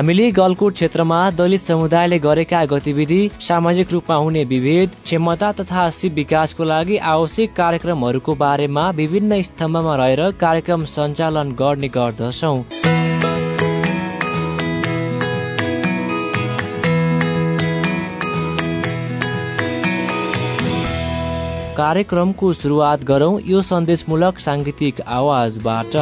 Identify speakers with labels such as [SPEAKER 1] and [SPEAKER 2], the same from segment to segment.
[SPEAKER 1] हामीले गलकोट क्षेत्रमा दलित समुदायले गरेका गतिविधि सामाजिक रूपमा हुने विभेद क्षमता तथा सिप विकासको लागि आवश्यक कार्यक्रमहरूको बारेमा विभिन्न स्तम्भमा रहेर कार्यक्रम सञ्चालन गर्ने गर्दछौ। कार्यक्रमको सुरुवात गरौं यो सन्देशमूलक साङ्गीतिक आवाजबाट।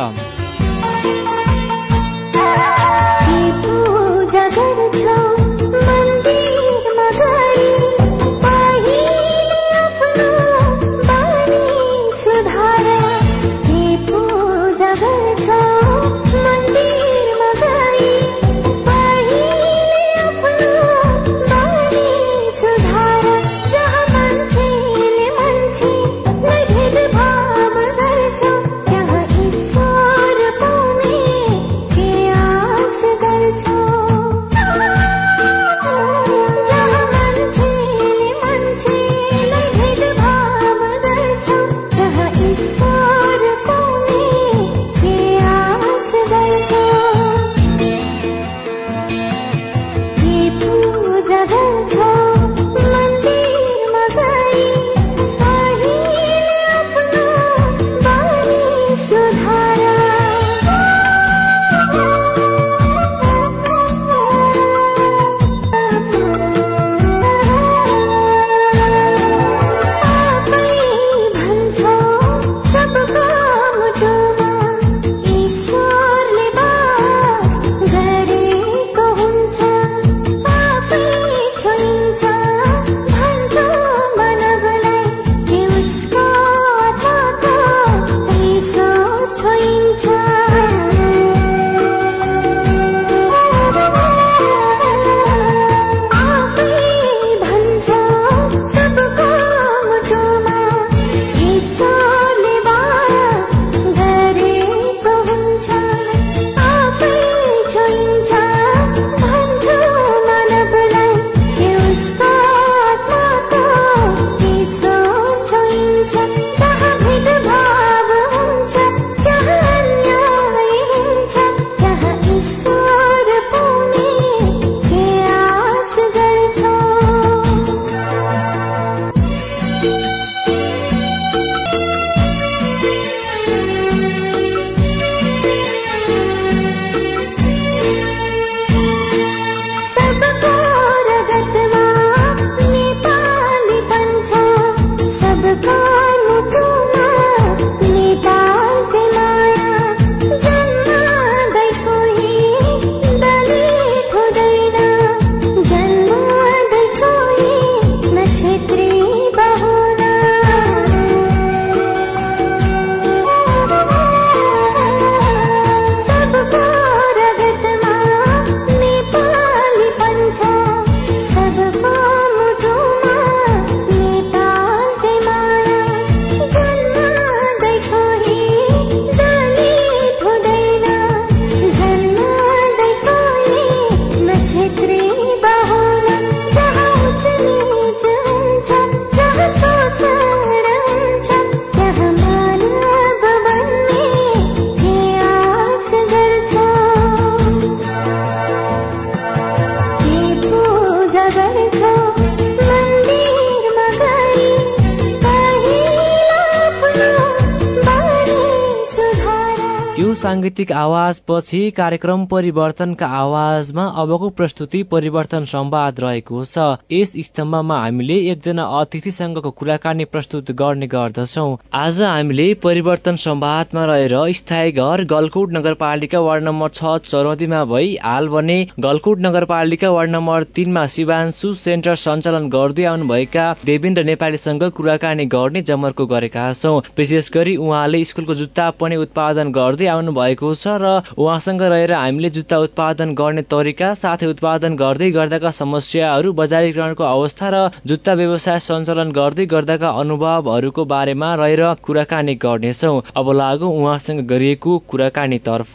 [SPEAKER 1] 三 साङ्गीतिक आवाज पछि कार्यक्रम परिवर्तनका आवाजमा अबको प्रस्तुति परिवर्तन संवाद रहेको छ। यस स्तम्भमा हामीले एकजना अतिथिसँगको कुराकानी प्रस्तुत गर्ने गर्दछौ। आज हामीले परिवर्तन संवादमा रहेर स्थायी घर गलकुट नगरपालिका वार्ड नम्बर छ चरौदीमा भई हाल भने गलकुट नगरपालिका वार्ड नम्बर तिनमा शिवांशु सेन्टर सञ्चालन गर्दै आउनुभएका देवेन्द्र नेपालीसँग कुराकानी गर्ने जमर्को गरेका छौँ। विशेष गरी उहाँले स्कुलको जुत्ता पनि उत्पादन गर्दै आउनु भएको छ र उहाँसँग रहेर हामीले जुत्ता उत्पादन गर्ने तरिका साथै उत्पादन गर्दै गर्दाका समस्याहरू बजारीकरणको अवस्था र जुत्ता व्यवसाय सञ्चालन गर्दै गर्दाका अनुभवहरूको बारेमा रहेर कुराकानी गर्नेछौँ। अब लागु उहाँसँग गरिएको कुराकानीतर्फ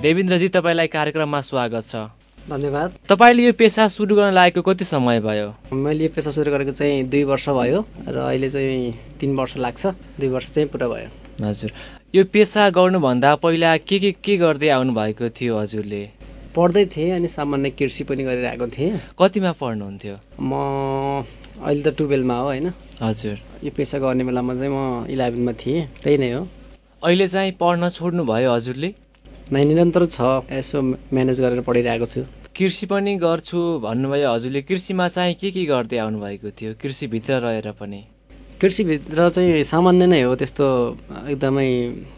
[SPEAKER 1] देवेन्द्रजी तपाईँलाई कार्यक्रममा स्वागत छ।
[SPEAKER 2] धन्यवाद।
[SPEAKER 1] तपाईँले यो पेसा सुरु गर्न लागेको कति समय भयो?
[SPEAKER 2] मैले यो पेसा सुरु गरेको चाहिँ दुई वर्ष भयो र अहिले चाहिँ तिन वर्ष लाग्छ। दुई वर्ष चाहिँ पुरा भयो।
[SPEAKER 1] हजुर। यो पेसा गर्नुभन्दा पहिला के के के गर्दै आउनु भएको थियो हजुरले?
[SPEAKER 2] पढ्दै थिएँ अनि सामान्य कृषि पनि गरिरहेको थिएँ।
[SPEAKER 1] कतिमा पढ्नुहुन्थ्यो?
[SPEAKER 2] म अहिले त टुवेल्भमा हो होइन?
[SPEAKER 1] हजुर।
[SPEAKER 2] यो पेसा गर्ने बेलामा चाहिँ म इलेभेनमा थिएँ। त्यही नै हो।
[SPEAKER 1] अहिले चाहिँ पढ्न छोड्नु भयो हजुरले?
[SPEAKER 2] नै निरन्तर छ यसो म्यानेज गरेर पढिरहेको छु।
[SPEAKER 1] कृषि पनि गर्छु भन्नुभयो। हजुरले कृषिमा चाहिँ के के गर्दै आउनु भएको थियो? कृषिभित्र रहेर पनि।
[SPEAKER 2] कृषिभित्र चाहिँ सामान्य नै हो त्यस्तो एकदमै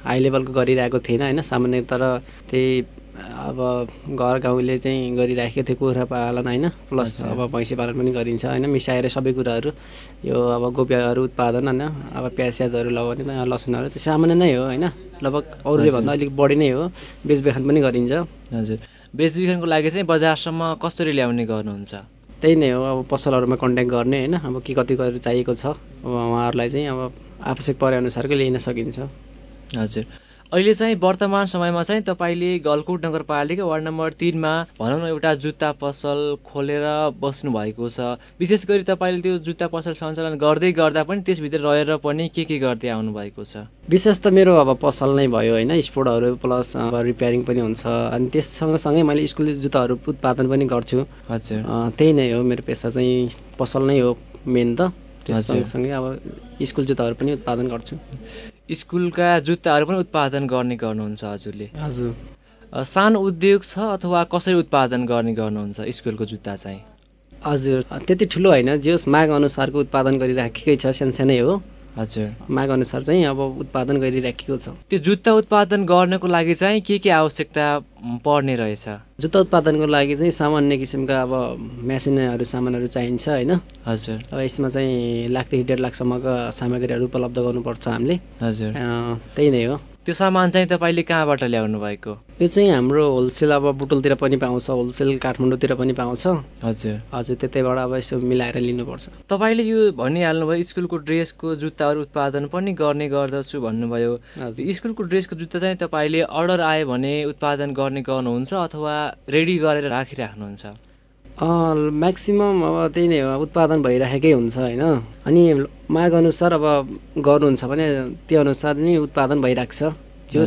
[SPEAKER 2] हाई लेभलको गरिरहेको थिएन होइन सामान्य तर त्यही अब घर गाउँले चाहिँ गरिराखेको थियो कुखुरा पालन होइन? प्लस अब भैँसी पालन पनि गरिन्छ होइन? मिसाएर सबै कुराहरू यो अब गोपियाहरू उत्पादन होइन? अब प्याज स्याजहरू लगाउने लसुनहरू त्यो सामान्य नै हो होइन? लगभग अरूले भन्दा अलिक बढी नै हो। बेचबिखन पनि गरिन्छ।
[SPEAKER 1] हजुर। बेचबिखनको लागि चाहिँ बजारसम्म कसरी ल्याउने गर्नुहुन्छ?
[SPEAKER 2] त्यही नै हो अब पसलहरूमा कन्ट्याक्ट गर्ने होइन? अब के कति गरेर चाहिएको छ अब उहाँहरूलाई चाहिँ अब आवश्यक परे अनुसारकै लिन सकिन्छ।
[SPEAKER 1] हजुर। अहिले चाहिँ वर्तमान समयमा चाहिँ तपाईँले गलकुट नगरपालिका वार्ड नम्बर तिनमा भनौँ न एउटा जुत्ता पसल खोलेर बस्नु भएको छ। विशेष गरी तपाईँले त्यो जुत्ता पसल सञ्चालन गर्दै गर्दा पनि त्यसभित्र रहेर पनि के के गर्दै आउनु भएको छ?
[SPEAKER 2] विशेष त मेरो अब पसल नै भयो होइन स्पोर्टहरू प्लस अब रिपेयरिङ पनि हुन्छ। अनि त्यस सँगसँगै मैले स्कुल जुत्ताहरू उत्पादन पनि गर्छु।
[SPEAKER 1] हजुर।
[SPEAKER 2] त्यही नै हो मेरो पेसा चाहिँ पसल नै हो मेन त। सँगसँगै अब स्कुल जुत्ताहरू पनि उत्पादन गर्छु।
[SPEAKER 1] स्कुलका जुत्ताहरू पनि उत्पादन गर्ने गर्नुहुन्छ हजुरले।
[SPEAKER 2] हजुर।
[SPEAKER 1] सानो उद्योग छ अथवा कसरी उत्पादन गर्ने गर्नुहुन्छ स्कुलको जुत्ता चाहिँ?
[SPEAKER 2] हजुर। त्यति ठुलो होइन जे होस् माग अनुसारको उत्पादन गरिराखेकै छ सानसानै हो।
[SPEAKER 1] हजुर।
[SPEAKER 2] माग अनुसार चाहिँ अब उत्पादन गरिराखेको छ।
[SPEAKER 1] त्यो जुत्ता उत्पादन गर्नको लागि चाहिँ के के आवश्यकता पर्ने रहेछ?
[SPEAKER 2] जुत्ता उत्पादनको लागि चाहिँ सामान्य किसिमका अब मेसिनहरू सामानहरू चाहिन्छ होइन?
[SPEAKER 1] हजुर।
[SPEAKER 2] अब यसमा चाहिँ लाखदेखि डेढ लाखसम्मका सामग्रीहरू उपलब्ध गर्नुपर्छ हामीले।
[SPEAKER 1] हजुर।
[SPEAKER 2] त्यही नै हो।
[SPEAKER 1] त्यो सामान चाहिँ तपाईँले कहाँबाट ल्याउनु भएको?
[SPEAKER 2] यो चाहिँ हाम्रो होलसेल अब बुटोलतिर पनि पाउँछ होलसेल काठमाडौँतिर पनि पाउँछ।
[SPEAKER 1] हजुर।
[SPEAKER 2] हजुर त्यतैबाट अब यसो मिलाएर लिनुपर्छ।
[SPEAKER 1] तपाईँले यो भनिहाल्नुभयो स्कुलको ड्रेसको जुत्ताहरू उत्पादन पनि गर्ने गर्दछु भन्नुभयो। स्कुलको ड्रेसको जुत्ता चाहिँ तपाईँले अर्डर आयो भने उत्पादन गर्ने गर्नुहुन्छ अथवा रेडी गरेर राखिराख्नुहुन्छ?
[SPEAKER 2] म्याक्सिमम् अब त्यही नै हो उत्पादन भइराखेकै हुन्छ होइन। अनि माग अनुसार अब गर्नुहुन्छ भने त्यो अनुसार नै उत्पादन भइरहेको छ त्यो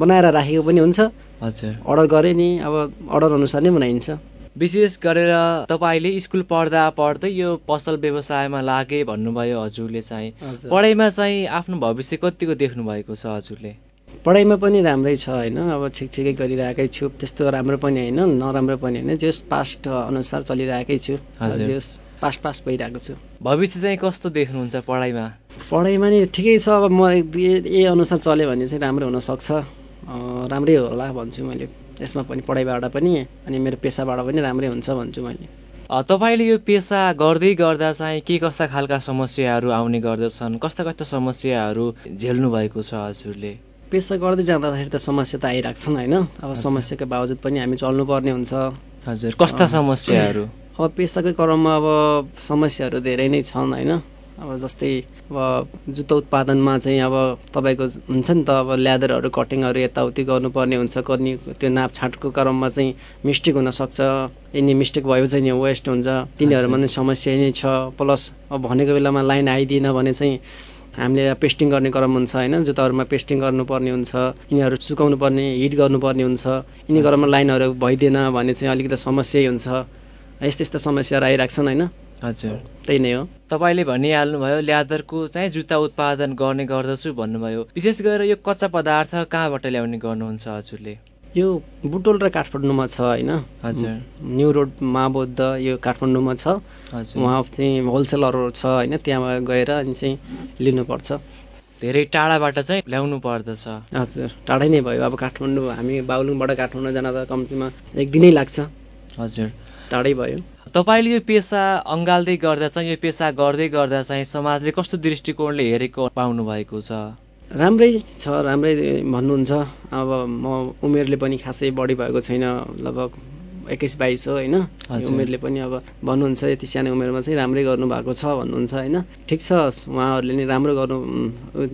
[SPEAKER 2] बनाएर राखेको पनि हुन्छ।
[SPEAKER 1] हजुर।
[SPEAKER 2] अर्डर गरे नि अब अर्डर अनुसार नै बनाइन्छ।
[SPEAKER 1] विशेष गरेर तपाईँले स्कुल पढ्दा पढ्दै यो पसल व्यवसायमा लागे भन्नुभयो हजुरले चाहिँ। पढाइमा चाहिँ आफ्नो भविष्य कतिको देख्नु भएको छ हजुरले?
[SPEAKER 2] पढाइमा पनि राम्रै छ होइन। अब ठिक ठिकै गरिरहेकै छु। त्यस्तो राम्रो पनि होइन नराम्रो पनि होइन। जस पास्ट अनुसार चलिरहेकै छु। जस पास्ट पास्ट भइरहेको छु।
[SPEAKER 1] भविष्य चाहिँ कस्तो देख्नुहुन्छ पढाइमा?
[SPEAKER 2] पढाइमा नि ठिकै छ। अब म यही अनुसार चल्यो भने चाहिँ राम्रो हुनसक्छ। राम्रै होला भन्छु मैले। यसमा पनि पढाइबाट पनि अनि मेरो पेसाबाट पनि राम्रै हुन्छ भन्छु मैले।
[SPEAKER 1] तपाईँले यो पेसा गर्दै गर्दा चाहिँ के कस्ता खालका समस्याहरू आउने गर्दछन्? कस्ता कस्ता समस्याहरू झेल्नु भएको छ हजुरले?
[SPEAKER 2] पेसा गर्दै जाँदाखेरि त समस्या त आइरहेको होइन? अब समस्याको बावजुद पनि हामी चल्नुपर्ने हुन्छ।
[SPEAKER 1] हजुर कस्ता समस्याहरू?
[SPEAKER 2] अब पेसाकै क्रममा अब समस्याहरू धेरै नै छन् होइन? अब जस्तै अब जुत्ता उत्पादनमा चाहिँ अब तपाईँको हुन्छ नि त अब ल्यादरहरू कटिङहरू यताउति गर्नुपर्ने हुन्छ कति त्यो नाप छाँटको क्रममा चाहिँ मिस्टेक हुनसक्छ। यिनी मिस्टेक भयो चाहिँ नि वेस्ट हुन्छ। तिनीहरूमा नै समस्या नै छ। प्लस अब भनेको बेलामा लाइन आइदिएन भने चाहिँ हामीले पेस्टिङ गर्ने क्रम हुन्छ होइन जुत्ताहरूमा पेस्टिङ गर्नुपर्ने हुन्छ यिनीहरू सुकाउनु पर्ने हिट गर्नुपर्ने हुन्छ यिनी क्रममा लाइनहरू भइदिएन भने चाहिँ अलिकति समस्यै हुन्छ। यस्तो यस्तो समस्याहरू आइरहेको छन् होइन।
[SPEAKER 1] हजुर।
[SPEAKER 2] त्यही नै हो।
[SPEAKER 1] तपाईँले भनिहाल्नुभयो ल्यादरको चाहिँ जुत्ता उत्पादन गर्ने गर्दछु भन्नुभयो। विशेष गरेर यो कच्चा पदार्थ कहाँबाट ल्याउने गर्नुहुन्छ हजुरले?
[SPEAKER 2] यो बुटोल र काठमाडौँमा छ होइन?
[SPEAKER 1] हजुर।
[SPEAKER 2] न्यु रोड महाबौद्ध यो काठमाडौँमा छ।
[SPEAKER 1] हजुर।
[SPEAKER 2] उहाँ चाहिँ होलसेलरहरू छ होइन? त्यहाँ गएर अनि चाहिँ लिनुपर्छ।
[SPEAKER 1] धेरै टाढाबाट चाहिँ ल्याउनु पर्दछ।
[SPEAKER 2] हजुर। टाढै नै भयो। अब काठमाडौँ हामी बागलुङबाट काठमाडौँ जान त कम्तीमा एक दिनै लाग्छ।
[SPEAKER 1] हजुर।
[SPEAKER 2] टाढै भयो।
[SPEAKER 1] तपाईँले यो पेसा अँगाल्दै गर्दा चाहिँ यो पेसा गर्दै गर्दा चाहिँ समाजले कस्तो दृष्टिकोणले हेरेको पाउनु भएको छ?
[SPEAKER 2] राम्रै छ राम्रै भन्नुहुन्छ। अब म उमेरले पनि खासै बढी भएको छैन लगभग एक्काइस बाइस हो होइन। उमेरले पनि अब भन्नुहुन्छ यति सानो उमेरमा चाहिँ राम्रै गर्नुभएको छ भन्नुहुन्छ होइन? ठिक छ उहाँहरूले नि राम्रो गर्नु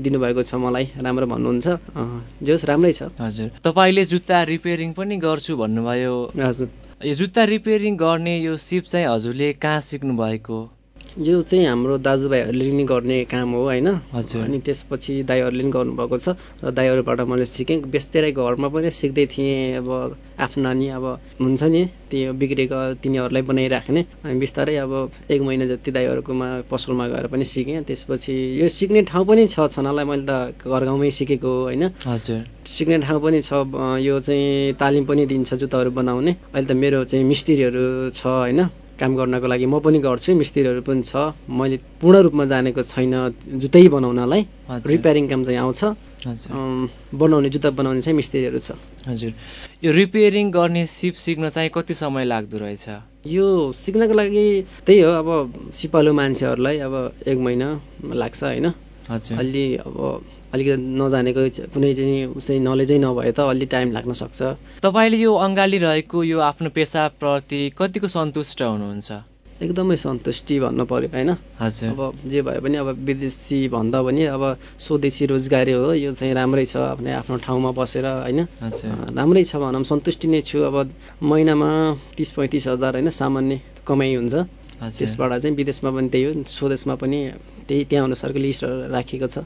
[SPEAKER 2] दिनुभएको छ मलाई राम्रो भन्नुहुन्छ। अँ, जे होस् राम्रै छ।
[SPEAKER 1] हजुर। तपाईँले जुत्ता रिपेयरिङ पनि गर्छु भन्नुभयो।
[SPEAKER 2] हजुर।
[SPEAKER 1] यो जुत्ता रिपेयरिङ गर्ने यो सिप चाहिँ हजुरले कहाँ सिक्नु भएको
[SPEAKER 2] यो चाहिँ हाम्रो दाजुभाइहरूले नि गर्ने काम हो होइन?
[SPEAKER 1] हजुर।
[SPEAKER 2] अनि त्यसपछि दाईहरूले नि गर्नुभएको छ र दाईहरूबाट मैले सिकेँ। बेस्तेरै घरमा पनि सिक्दै थिएँ। अब आफ्नो नानी अब हुन्छ नि त्यो बिग्रेको तिनीहरूलाई बनाइराख्ने। अनि बिस्तारै अब एक महिना जति दाईहरूकोमा पसलमा गएर पनि सिकेँ। त्यसपछि यो सिक्ने ठाउँ पनि छ छनालाई मैले त घर गाउँमै सिकेको हो होइन?
[SPEAKER 1] हजुर।
[SPEAKER 2] सिक्ने ठाउँ पनि छ यो चाहिँ तालिम पनि दिन्छ जुत्ताहरू बनाउने। अहिले त मेरो चाहिँ मिस्त्रीहरू छ होइन? काम गर्नको लागि म पनि गर्छु मिस्त्रीहरू पनि छ। मैले पूर्ण रूपमा जानेको छैन जुत्तै बनाउनलाई। रिपेयरिङ काम चाहिँ आउँछ। बनाउने जुत्ता बनाउने चाहिँ मिस्त्रीहरू छ।
[SPEAKER 1] हजुर। यो रिपेयरिङ गर्ने सिप सिक्न चाहिँ कति समय लाग्दो रहेछ?
[SPEAKER 2] यो सिक्नको लागि त्यही हो अब सिपालु मान्छेहरूलाई अब एक महिना लाग्छ होइन? अलि अब अलिकति नजानेको कुनै चाहिँ उसै नलेजै नभए त अलि टाइम लाग्न सक्छ।
[SPEAKER 1] तपाईँले यो अँगालिरहेको यो आफ्नो पेसाप्रति कतिको सन्तुष्ट हुनुहुन्छ?
[SPEAKER 2] एकदमै सन्तुष्टि भन्नु पर्यो होइन?
[SPEAKER 1] हजुर।
[SPEAKER 2] अब जे भए पनि अब विदेशी भन्दा पनि अब स्वदेशी रोजगारी हो यो चाहिँ राम्रै छ आफ्नै आफ्नो ठाउँमा बसेर होइन? राम्रै छ भनौँ सन्तुष्टि नै छु। अब महिनामा तिस पैँतिस हजार होइन सामान्य कमाइ हुन्छ। त्यसबाट चाहिँ विदेशमा पनि त्यही हो स्वदेशमा पनि त्यही त्यहाँ अनुसारको लिस्टहरू राखेको छ।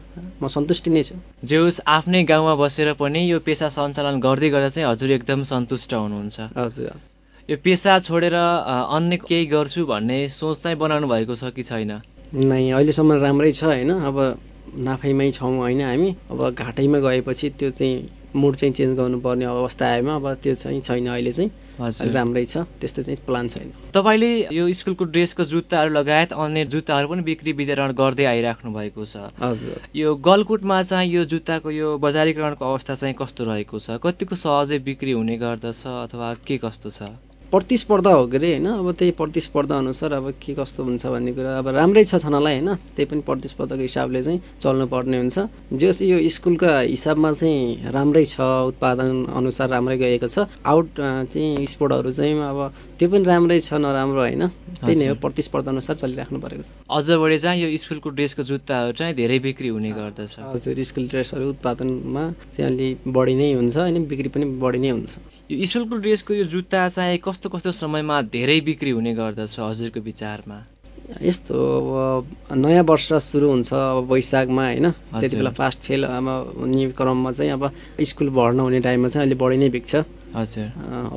[SPEAKER 2] म सन्तुष्टि नै छु।
[SPEAKER 1] जे होस् आफ्नै गाउँमा बसेर पनि यो पेसा सञ्चालन गर्दै गर्दा चाहिँ हजुर एकदम सन्तुष्ट हुनुहुन्छ।
[SPEAKER 2] हजुर
[SPEAKER 1] यो पेसा छोडेर अन्य केही गर्छु भन्ने सोच चाहिँ बनाउनु भएको छ कि छैन?
[SPEAKER 2] नै अहिलेसम्म राम्रै छ होइन? अब नाफैमै छौँ होइन हामी? अब घाटैमा गएपछि त्यो चाहिँ मुड चाहिँ चेन्ज गर्नुपर्ने अवस्था आएमा अब त्यो चाहिँ छैन अहिले चाहिँ।
[SPEAKER 1] हजुर।
[SPEAKER 2] राम्रै छ त्यस्तो चाहिँ प्लान छैन।
[SPEAKER 1] तपाईँले यो स्कुलको ड्रेसको जुत्ताहरू लगायत अन्य जुत्ताहरू पनि बिक्री वितरण गर्दै आइराख्नु भएको छ।
[SPEAKER 2] हजुर।
[SPEAKER 1] यो गलकुटमा चाहिँ यो जुत्ताको यो बजारीकरणको अवस्था चाहिँ कस्तो रहेको छ? कतिको सहजै बिक्री हुने गर्दछ अथवा के कस्तो छ?
[SPEAKER 2] प्रतिस्पर्धा हो के अरे होइन? अब त्यही प्रतिस्पर्धा अनुसार अब के कस्तो हुन्छ भन्ने कुरा अब राम्रै छ छनालाई होइन? त्यही पनि प्रतिस्पर्धाको हिसाबले चाहिँ चल्नुपर्ने हुन्छ। जे होस् यो स्कुलका हिसाबमा चाहिँ राम्रै छ उत्पादन अनुसार राम्रै गएको छ। आउट चाहिँ स्पोर्टहरू चाहिँ अब त्यो पनि राम्रै छ नराम्रो होइन। त्यही नै हो। प्रतिस्पर्धा अनुसार चलिराख्नु परेको छ।
[SPEAKER 1] अझ बढी चाहिँ यो स्कुलको ड्रेसको जुत्ताहरू चाहिँ धेरै बिक्री हुने गर्दछ।
[SPEAKER 2] हजुर स्कुल ड्रेसहरू उत्पादनमा चाहिँ अलि बढी नै हुन्छ होइन बिक्री पनि बढी नै हुन्छ।
[SPEAKER 1] यो स्कुलको ड्रेसको यो जुत्ता चाहिँ कस्तो कस्तो समयमा धेरै बिक्री हुने गर्दछ हजुरको विचारमा?
[SPEAKER 2] यस्तो अब नयाँ वर्ष सुरु हुन्छ अब वैशाखमा होइन। त्यति बेला फास्ट फेल अब हुने क्रममा चाहिँ अब स्कुल भर्ना हुने टाइममा चाहिँ अहिले बढी नै बिग्छ
[SPEAKER 1] हजुर।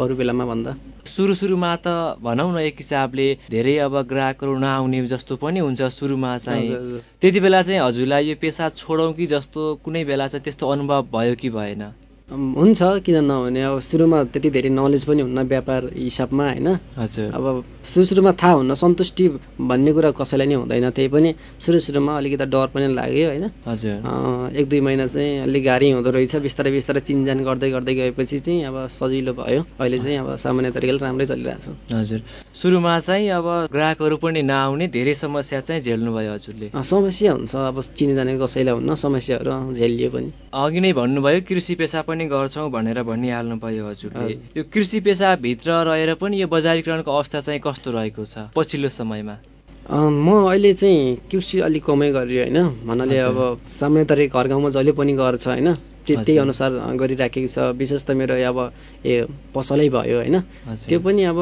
[SPEAKER 2] अरू बेलामा भन्दा।
[SPEAKER 1] सुरु सुरुमा त भनौँ न एक हिसाबले धेरै अब ग्राहकहरू नआउने जस्तो पनि हुन्छ सुरुमा चाहिँ। त्यति बेला चाहिँ हजुरलाई यो पेसा छोडौँ कि जस्तो कुनै बेला चाहिँ त्यस्तो अनुभव भयो कि भएन।
[SPEAKER 2] हुन्छ किन नहुने? अब सुरुमा त्यति धेरै नलेज पनि हुन्न व्यापार हिसाबमा होइन?
[SPEAKER 1] हजुर।
[SPEAKER 2] अब सुरु सुरुमा थाहा हुन्न सन्तुष्टि भन्ने कुरा कसैलाई नै हुँदैन। त्यही पनि सुरु सुरुमा अलिकति डर पनि लाग्यो होइन?
[SPEAKER 1] हजुर।
[SPEAKER 2] एक दुई महिना चाहिँ अलिक गाह्रै हुँदो रहेछ। बिस्तारै बिस्तारै चिनजान गर्दै गर्दै गएपछि चाहिँ अब सजिलो भयो। अहिले चाहिँ अब सामान्य तरिकाले राम्रै चलिरहेछ।
[SPEAKER 1] हजुर। सुरुमा चाहिँ अब ग्राहकहरू पनि नआउने धेरै समस्या चाहिँ झेल्नुभयो हजुरले।
[SPEAKER 2] समस्या हुन्छ। अब चिनजाने कसैलाई हुन्न समस्याहरू झेलियो पनि।
[SPEAKER 1] अघि नै भन्नुभयो कृषि पेसा पनि गर्छौँ भनेर भनिहाल्नु भयो हजुरले
[SPEAKER 2] हजुर।
[SPEAKER 1] यो कृषि पेसाभित्र रहेर पनि यो बजारीकरणको अवस्था चाहिँ कस्तो रहेको छ पछिल्लो समयमा
[SPEAKER 2] म अहिले चाहिँ कृषि अलिक कमै गरेँ होइन भन्नाले। अब सामान्य तरिका घर गाउँमा जहिले पनि गर्छ होइन त्यो त्यही। अनुसार गरिराखेको छ विशेष त मेरो अब ए पसलै भयो होइन। त्यो पनि अब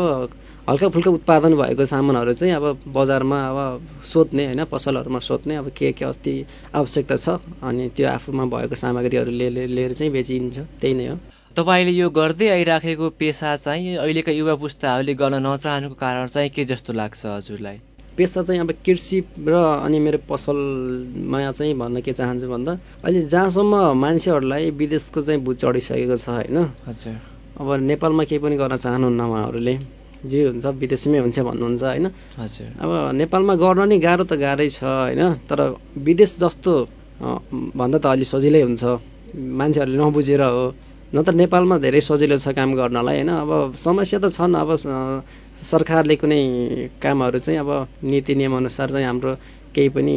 [SPEAKER 2] हल्का फुल्का उत्पादन भएको सामानहरू चाहिँ अब बजारमा अब सोध्ने होइन पसलहरूमा सोध्ने अब के के अस्ति आवश्यकता छ अनि त्यो आफूमा भएको सामग्रीहरू लिएर चाहिँ बेचिन्छ। त्यही नै हो।
[SPEAKER 1] तपाईँले यो गर्दै आइराखेको पेसा चाहिँ अहिलेका युवा पुस्ताहरूले गर्न नचाहनुको कारण चाहिँ के जस्तो लाग्छ हजुरलाई?
[SPEAKER 2] पेसा चाहिँ अब कृषि र अनि मेरो पसलमा चाहिँ भन्न के चाहन्छु भन्दा अहिले जहाँसम्म मान्छेहरूलाई विदेशको चाहिँ बुझ चढिसकेको छ होइन।
[SPEAKER 1] हजुर।
[SPEAKER 2] अब नेपालमा केही पनि गर्न चाहनुहुन्न उहाँहरूले। जे हुन्छ विदेशमै हुन्छ भन्नुहुन्छ होइन?
[SPEAKER 1] हजुर।
[SPEAKER 2] अब नेपालमा गर्न नि गाह्रो त गाह्रै छ होइन? तर विदेश जस्तो भन्दा त अलि सजिलै हुन्छ। मान्छेहरूले नबुझेर हो। न त नेपालमा धेरै सजिलो छ काम गर्नलाई होइन? अब समस्या त छन्। अब सरकारले कुनै कामहरू चाहिँ अब नीति नियमअनुसार चाहिँ हाम्रो केही पनि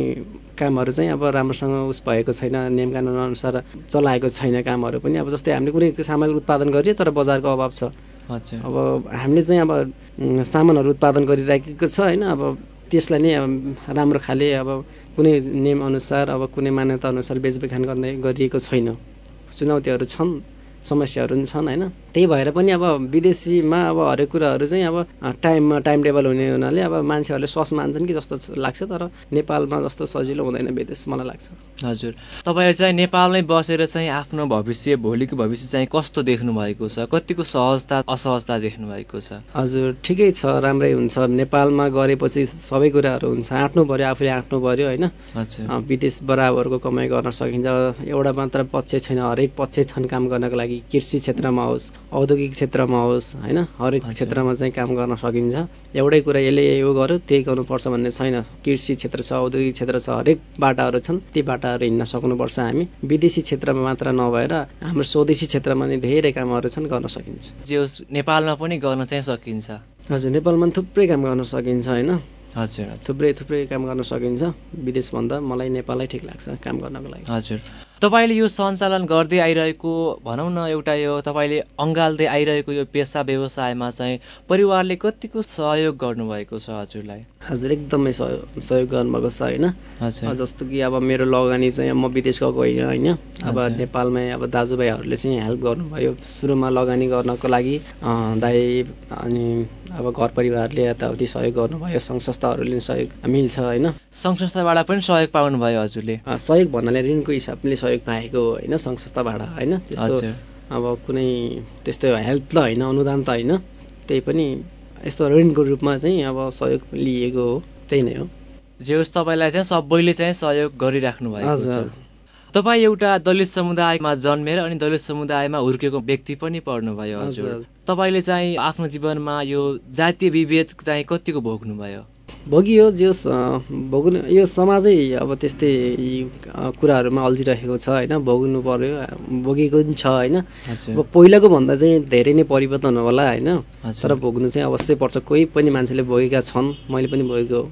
[SPEAKER 2] कामहरू चाहिँ अब राम्रोसँग उस भएको छैन नियम कानुन अनुसार चलाएको छैन कामहरू पनि। अब जस्तै हामीले कुनै सामग्री उत्पादन गरियो तर बजारको अभाव छ। अब हामीले चाहिँ अब सामानहरू उत्पादन गरिराखेको छ होइन? अब त्यसलाई नै राम्रो खाले अब कुनै नियम अनुसार अब कुनै मान्यता अनुसार बेचबिखान गर्ने गरिएको छैन। चुनौतीहरू छन्। समस्याहरू पनि छन् होइन? त्यही भएर पनि अब विदेशीमा अब हरेक कुराहरू चाहिँ अब टाइममा टाइम टेबल हुने हुनाले अब मान्छेहरूले सस मान्छन् कि जस्तो लाग्छ तर नेपालमा जस्तो सजिलो हुँदैन विदेश मलाई लाग्छ।
[SPEAKER 1] हजुर। तपाईँहरू चाहिँ नेपालमै बसेर चाहिँ आफ्नो भविष्य भोलिको भविष्य चाहिँ कस्तो देख्नु भएको छ? कतिको सहजता असहजता देख्नु भएको छ?
[SPEAKER 2] हजुर ठिकै छ राम्रै हुन्छ। नेपालमा गरेपछि सबै कुराहरू हुन्छ। आँट्नु पर्यो आफूले आँट्नु पर्यो होइन? विदेश बराबरको कमाइ गर्न सकिन्छ। एउटा मात्र पक्ष छैन हरेक पक्ष छन् काम गर्नको लागि। कृषि क्षेत्रमा होस् औद्योगिक क्षेत्रमा होस् होइन? हरेक क्षेत्रमा चाहिँ काम गर्न सकिन्छ। एउटै कुरा यसले यो गर्यो त्यही गर्नुपर्छ भन्ने छैन। कृषि क्षेत्र छ औद्योगिक क्षेत्र छ हरेक बाटाहरू छन् ती बाटाहरू हिँड्न सक्नुपर्छ हामी। विदेशी क्षेत्रमा मात्र नभएर हाम्रो स्वदेशी क्षेत्रमा नै धेरै कामहरू छन् गर्न सकिन्छ।
[SPEAKER 1] जे नेपालमा पनि गर्न चाहिँ सकिन्छ।
[SPEAKER 2] हजुर नेपालमा थुप्रै काम गर्न सकिन्छ होइन?
[SPEAKER 1] हजुर
[SPEAKER 2] थुप्रै थुप्रै काम गर्न सकिन्छ। विदेशभन्दा मलाई नेपालै ठिक लाग्छ काम गर्नको लागि।
[SPEAKER 1] हजुर। तपाईँले यो सञ्चालन गर्दै आइरहेको भनौँ न एउटा यो तपाईँले अँगाल्दै आइरहेको यो पेसा व्यवसायमा चाहिँ परिवारले कतिको सहयोग गर्नुभएको छ हजुरलाई?
[SPEAKER 2] हजुर एकदमै सहयोग सहयोग गर्नुभएको छ होइन? जस्तो कि अब मेरो लगानी चाहिँ म विदेश गएको होइन होइन? अब नेपालमै अब दाजुभाइहरूले चाहिँ हेल्प गर्नुभयो। सुरुमा लगानी गर्नको लागि दाई अनि अब घर परिवारले यताउति सहयोग गर्नुभयो। सङ्घ संस्थाहरूले सहयोग मिल्छ होइन?
[SPEAKER 1] सङ्घ संस्थाबाट पनि सहयोग पाउनुभयो हजुरले?
[SPEAKER 2] सहयोग भन्नाले ऋणको हिसाबले सहयोग पाएको होइन? सङ्घ संस्थाबाट होइन? त्यस्तो अब कुनै त्यस्तो हेल्प त होइन अनुदान त होइन। त्यही पनि यस्तो ऋणको रूपमा चाहिँ अब सहयोग लिएको हो त्यही नै हो।
[SPEAKER 1] जे होस् तपाईँलाई चाहिँ सबैले चाहिँ सहयोग गरिराख्नु भएको छ। तपाईँ एउटा दलित समुदायमा जन्मेर अनि दलित समुदायमा हुर्केको व्यक्ति पनि पढ्नुभयो हजुर तपाईँले चाहिँ आफ्नो जीवनमा यो जातीय विभेद चाहिँ कतिको भोग्नुभयो?
[SPEAKER 2] भोगियो जो भोग्नु यो समाजै अब त्यस्तै कुराहरूमा अल्झिरहेको छ होइन? भोग्नु पर्यो भोगेको पनि छ होइन? अब पहिलाको भन्दा चाहिँ धेरै नै परिवर्तन होला होइन? तर भोग्नु चाहिँ अवश्य पर्छ। कोही पनि मान्छेले भोगेका छन् मैले पनि भोगेको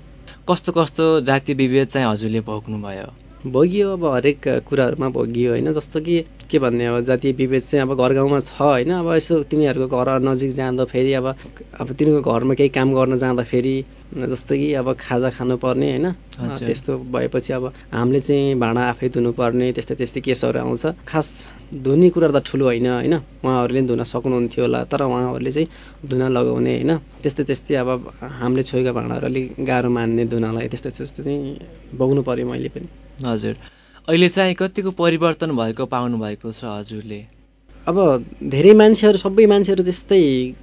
[SPEAKER 1] कस्तो कस्तो जातीय विभेद चाहिँ हजुरले भोग्नु भयो
[SPEAKER 2] भोगियो अब हरेक कुराहरूमा भोगियो होइन? जस्तो कि के भन्ने अब जातीय विभेद चाहिँ अब घर गाउँमा छ होइन? अब यसो तिनीहरूको घर नजिक जाँदाखेरि अब अब तिनीहरूको घरमा केही काम गर्न जाँदाखेरि जस्तो कि अब खाजा खानुपर्ने होइन। त्यस्तो भएपछि अब हामीले चाहिँ भाँडा आफै धुनुपर्ने त्यस्तै त्यस्तै केसहरू आउँछ। खास धुने कुरा त ठुलो होइन होइन। उहाँहरूले धुन सक्नुहुन्थ्यो होला तर उहाँहरूले चाहिँ धुन लगाउने होइन। त्यस्तै त्यस्तै अब हामीले छोएका भाँडाहरू अलिक गाह्रो मान्ने धुनलाई त्यस्तै त्यस्तै चाहिँ भोग्नु पऱ्यो मैले पनि।
[SPEAKER 1] हजुर। अहिले चाहिँ कतिको परिवर्तन भएको पाउनु भएको छ हजुरले?
[SPEAKER 2] अब धेरै मान्छेहरू सबै मान्छेहरू त्यस्तै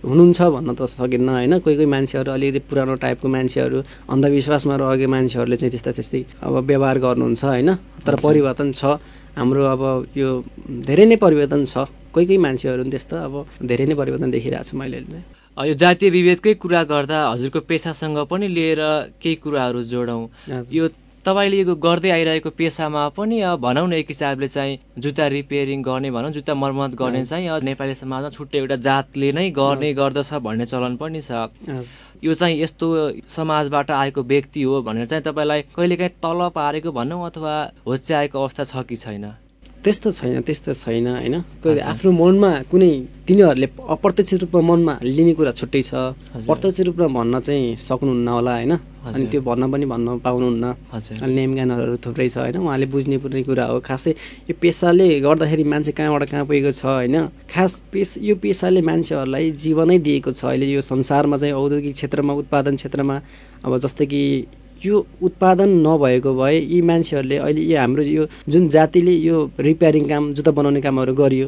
[SPEAKER 2] हुनुहुन्छ भन्न त सकिन्न होइन? कोही कोही मान्छेहरू अलिकति पुरानो टाइपको मान्छेहरू अन्धविश्वासमा रहेको मान्छेहरूले चाहिँ त्यस्ता त्यस्तै अब व्यवहार गर्नुहुन्छ होइन? तर परिवर्तन छ। हाम्रो अब यो धेरै नै परिवर्तन छ। कोही कोही मान्छेहरू त्यस्तो अब धेरै नै परिवर्तन देखिरहेको छु मैले
[SPEAKER 1] यो जातीय विभेदकै कुरा गर्दा हजुरको पेसासँग पनि लिएर केही कुराहरू जोडौँ। यो तपाईँले यो गर्दै आइरहेको पेसामा पनि भनौँ न एक हिसाबले चाहिँ जुत्ता रिपेयरिङ गर्ने भनौँ जुत्ता मर्मत गर्ने चाहिँ नेपाली समाजमा छुट्टै एउटा जातले नै गर्ने गर्दछ भन्ने चलन पनि छ। यो चाहिँ यस्तो समाजबाट आएको व्यक्ति हो भनेर चाहिँ तपाईँलाई कहिलेकाहीँ तल पारेको भनौँ अथवा होच्याएको अवस्था छ कि छैन?
[SPEAKER 2] त्यस्तो छैन त्यस्तो छैन होइन? कोही आफ्नो मनमा कुनै तिनीहरूले अप्रत्यक्ष रूपमा मनमा लिने कुरा छुट्टै छ। प्रत्यक्ष रूपमा भन्न चाहिँ सक्नुहुन्न होला होइन? अनि त्यो भन्न पनि भन्न पाउनुहुन्न। अनि नेम गानहरू थुप्रै छ होइन? उहाँले बुझ्ने पर्ने कुरा हो। खासै यो पेसाले गर्दाखेरि मान्छे कहाँबाट कहाँ पुगेको छ होइन? खास पेस यो पेसाले मान्छेहरूलाई जीवनै दिएको छ अहिले यो संसारमा चाहिँ औद्योगिक क्षेत्रमा उत्पादन क्षेत्रमा। अब जस्तै कि यो उत्पादन नभएको भए यी मान्छेहरूले अहिले यो हाम्रो यो जुन जातिले यो रिपेयरिङ काम जुत्ता बनाउने कामहरू गरियो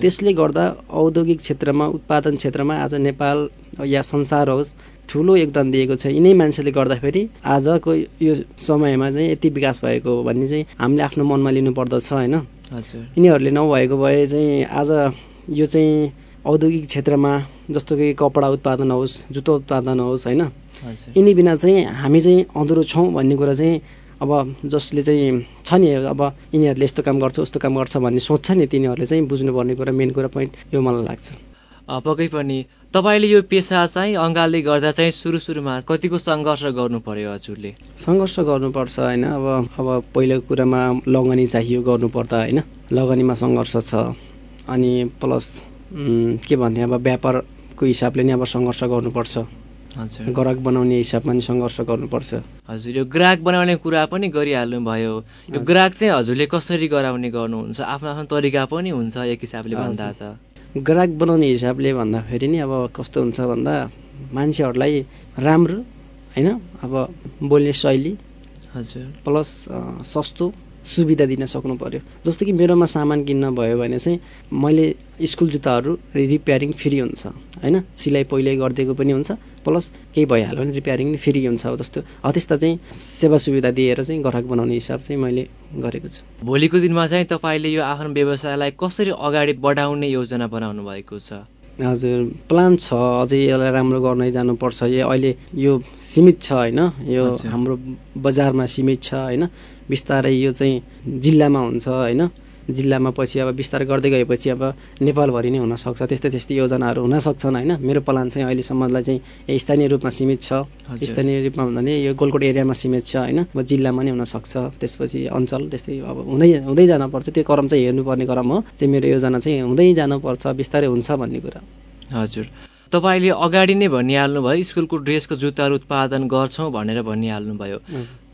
[SPEAKER 2] त्यसले गर्दा औद्योगिक क्षेत्रमा उत्पादन क्षेत्रमा आज नेपाल या संसार होस् ठुलो योगदान दिएको छ। यिनै मान्छेले गर्दाखेरि आजको यो समयमा चाहिँ यति विकास भएको हो भन्ने चाहिँ हामीले आफ्नो मनमा लिनुपर्दछ होइन? यिनीहरूले नभएको भए चाहिँ आज यो चाहिँ औद्योगिक क्षेत्रमा जस्तो कि कपडा उत्पादन होस् जुत्ता उत्पादन होस् होइन? यिनी बिना चाहिँ हामी चाहिँ अधुरो छौँ भन्ने कुरा चाहिँ अब जसले चाहिँ छ नि अब यिनीहरूले यस्तो काम गर्छ उस्तो काम गर्छ भन्ने सोच्छ नि तिनीहरूले चाहिँ बुझ्नुपर्ने कुरा मेन कुरा पोइन्ट यो मलाई लाग्छ।
[SPEAKER 1] पक्कै पनि। तपाईँले यो पेसा चाहिँ अङ्गालले गर्दा चाहिँ सुरु सुरुमा कतिको सङ्घर्ष गर्नु पर्यो हजुरले?
[SPEAKER 2] सङ्घर्ष गर्नुपर्छ होइन? अब अब पहिलो कुरामा लगनी चाहियो गर्नु पर्दा होइन? लगनीमा सङ्घर्ष छ। अनि प्लस के भन्ने अब व्यापारको हिसाबले नै अब सङ्घर्ष गर्नुपर्छ। ग्राहक बनाउने हिसाबमा पनि सङ्घर्ष गर्नुपर्छ।
[SPEAKER 1] हजुर यो ग्राहक बनाउने कुरा पनि गरिहाल्नु भयो। यो ग्राहक चाहिँ हजुरले कसरी गराउने गर्नुहुन्छ आफ्नो आफ्नो तरिका पनि हुन्छ एक हिसाबले भन्दा त।
[SPEAKER 2] ग्राहक बनाउने हिसाबले भन्दाखेरि नि अब कस्तो हुन्छ भन्दा मान्छेहरूलाई राम्रो होइन अब बोल्ने शैली
[SPEAKER 1] हजुर।
[SPEAKER 2] प्लस सस्तो सुविधा दिन सक्नु पर्यो। जस्तो कि मेरोमा सामान किन्न भयो भने चाहिँ मैले स्कुल जुत्ताहरू रिपेयरिङ फ्री हुन्छ होइन? सिलाइ पहिल्यै गरिदिएको पनि हुन्छ प्लस केही भइहाल्यो भने रिपेयरिङ पनि फ्री हुन्छ जस्तो। हो त्यस्ता चाहिँ सेवा सुविधा दिएर चाहिँ ग्राहक बनाउने हिसाब चाहिँ मैले गरेको छु।
[SPEAKER 1] भोलिको दिनमा चाहिँ तपाईँले यो आफ्नो व्यवसायलाई कसरी अगाडि बढाउने योजना बनाउनु भएको छ?
[SPEAKER 2] हजुर प्लान छ अझै यसलाई राम्रो गर्दै जानुपर्छ। यो अहिले यो सीमित छ होइन यो हाम्रो बजारमा सीमित छ होइन बिस्तारै यो चाहिँ जिल्लामा हुन्छ होइन। जिल्लामा पछि अब बिस्तारै गर्दै गएपछि अब नेपालभरि नै हुनसक्छ। त्यस्तै त्यस्तै योजनाहरू हुन सक्छन् होइन? मेरो प्लान चाहिँ अहिलेसम्मलाई चाहिँ स्थानीय रूपमा सीमित छ। स्थानीय रूपमा भन्दा नि यो गोलकोट एरियामा सीमित छ होइन? अब जिल्लामा नै हुनसक्छ। त्यसपछि अञ्चल त्यस्तै अब हुँदै हुँदै जानुपर्छ। त्यो क्रम चाहिँ हेर्नुपर्ने क्रम हो। चाहिँ मेरो योजना चाहिँ हुँदै जानुपर्छ बिस्तारै हुन्छ भन्ने कुरा।
[SPEAKER 1] हजुर। तपाईँले अगाडि नै भनिहाल्नु भयो स्कुलको ड्रेसको जुत्ताहरू उत्पादन गर्छौँ भनेर भनिहाल्नुभयो।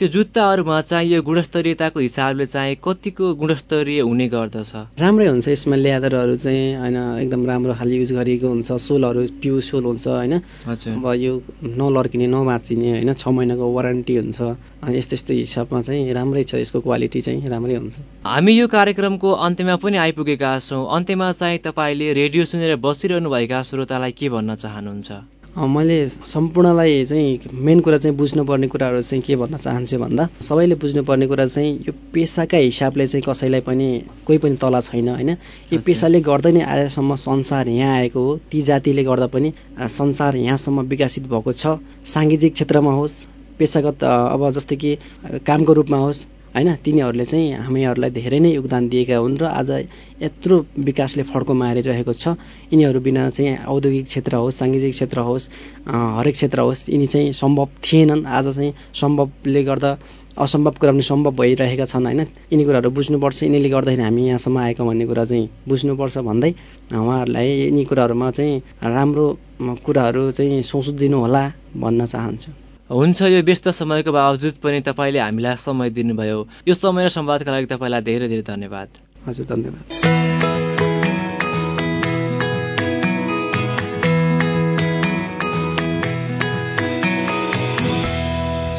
[SPEAKER 1] त्यो जुत्ताहरूमा चाहिँ यो गुणस्तरीयताको हिसाबले चाहिँ कतिको गुणस्तरीय हुने गर्दछ?
[SPEAKER 2] राम्रै हुन्छ यसमा ल्यादरहरू चाहिँ होइन एकदम राम्रो खाले युज गरिएको हुन्छ। सोलहरू पिउ सोल हुन्छ होइन। अब यो नलर्किने नमाचिने होइन छ महिनाको वारेन्टी हुन्छ। अनि यस्तो यस्तो हिसाबमा चाहिँ राम्रै छ यसको क्वालिटी चाहिँ राम्रै हुन्छ।
[SPEAKER 1] हामी यो कार्यक्रमको अन्त्यमा पनि आइपुगेका छौँ। अन्त्यमा चाहिँ तपाईँले रेडियो सुनेर बसिरहनुभएका श्रोतालाई के भन्न चाहनुहुन्छ?
[SPEAKER 2] मैले सम्पूर्णलाई चाहिँ मेन कुरा चाहिँ बुझ्नुपर्ने कुराहरू चाहिँ के भन्न चाहन्छु भन्दा सबैले बुझ्नुपर्ने कुरा चाहिँ यो पेसाका हिसाबले चाहिँ कसैलाई पनि कोही पनि तल छैन होइन? यो पेसाले गर्दै नै आजसम्म संसार यहाँ आएको हो ती जातिले गर्दा पनि संसार यहाँसम्म विकसित भएको छ। साङ्गीतिक क्षेत्रमा होस् पेसागत अब जस्तै कि कामको रूपमा होस् होइन? तिनीहरूले चाहिँ हामीहरूलाई धेरै नै योगदान दिएका हुन् र आज यत्रो विकासले फड्को मारिरहेको छ। यिनीहरू बिना चाहिँ औद्योगिक क्षेत्र होस् साङ्गीतिक क्षेत्र होस् हरेक क्षेत्र होस् यिनी चाहिँ सम्भव थिएनन्। आज चाहिँ सम्भवले गर्दा असम्भव कुरा पनि सम्भव भइरहेका छन् होइन? यिनी कुराहरू बुझ्नुपर्छ। यिनीले गर्दाखेरि हामी यहाँसम्म आएको भन्ने कुरा चाहिँ बुझ्नुपर्छ भन्दै उहाँहरूलाई यिनी कुराहरूमा चाहिँ राम्रो कुराहरू चाहिँ सोच दिनु होला भन्न चाहन्छु।
[SPEAKER 1] हुन्छ यो व्यस्त समयको बावजुद पनि तपाईँले हामीलाई समय दिनुभयो। यो समय र संवादका लागि तपाईँलाई धेरै धेरै धन्यवाद।
[SPEAKER 2] हजुर धन्यवाद।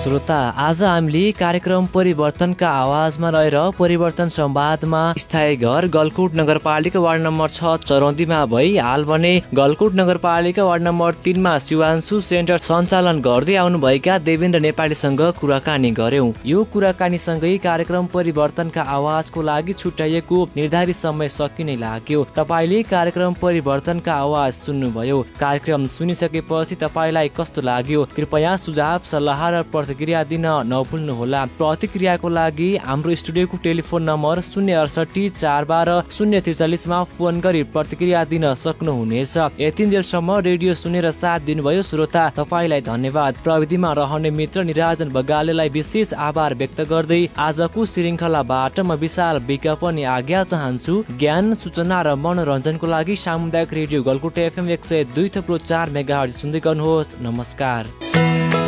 [SPEAKER 1] श्रोता आज हामीले कार्यक्रम परिवर्तनका आवाजमा रहेर परिवर्तन संवादमा स्थायी घर गलकुट नगरपालिका वार्ड नम्बर छ चरौन्दीमा भई हाल भने गलकुट नगरपालिका वार्ड नम्बर तिनमा शिवांशु सेन्टर सञ्चालन गर्दै आउनुभएका देवेन्द्र नेपालीसँग कुराकानी गर्यौं। यो कुराकानीसँगै कार्यक्रम परिवर्तनका आवाजको लागि छुट्याइएको निर्धारित समय सकिने लाग्यो। तपाईँले कार्यक्रम परिवर्तनका आवाज सुन्नुभयो। कार्यक्रम सुनिसकेपछि तपाईँलाई कस्तो लाग्यो? कृपया सुझाव सल्लाह र प्रतिक्रिया दिन नभुल्नुहोला। प्रतिक्रियाको लागि हाम्रो स्टुडियोको टेलिफोन नम्बर शून्य अडसठी चार बाह्र शून्य त्रिचालिसमा फोन गरी प्रतिक्रिया दिन सक्नुहुनेछ। यतिन्जेलसम्म रेडियो सुनेर साथ दिनुभयो श्रोता तपाईँलाई धन्यवाद। प्रविधिमा रहने मित्र निराजन बगालेलाई विशेष आभार व्यक्त गर्दै आजको श्रृङ्खलाबाट म विशाल विज्ञापन आज्ञा चाहन्छु। ज्ञान सूचना र मनोरञ्जनको लागि सामुदायिक रेडियो गलकुट एफएम एक सय दुई थप्लो चार मेगा सुन्दै गर्नुहोस्। नमस्कार।